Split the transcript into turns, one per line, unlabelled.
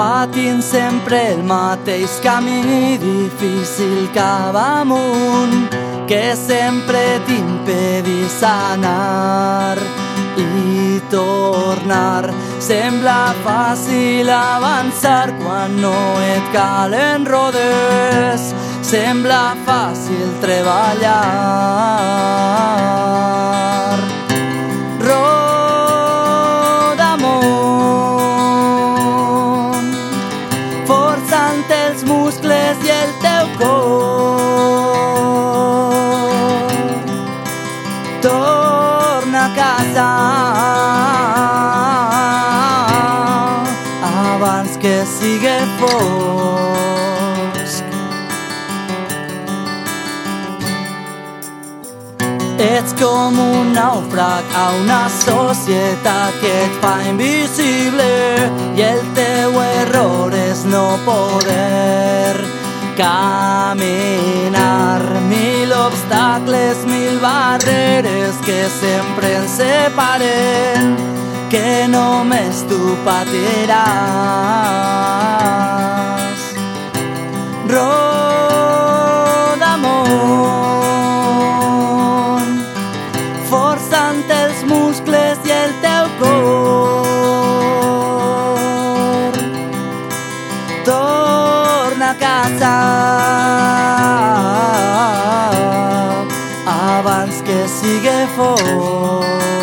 patint sempre el mateix camí difícil cap amunt que sempre t'impedís anar i tornar. Sembla fàcil avançar quan no et calen rodes, sembla fàcil treballar. Forçant els muscles i el teu cor. Torna a casa abans que sigui fosc. Ets com un naufrag a una societat que et fa invisible i el teu poder caminar. Mil obstáculos, mil barreras que siempre en separé, que no me estupa. Abans que sigui fort.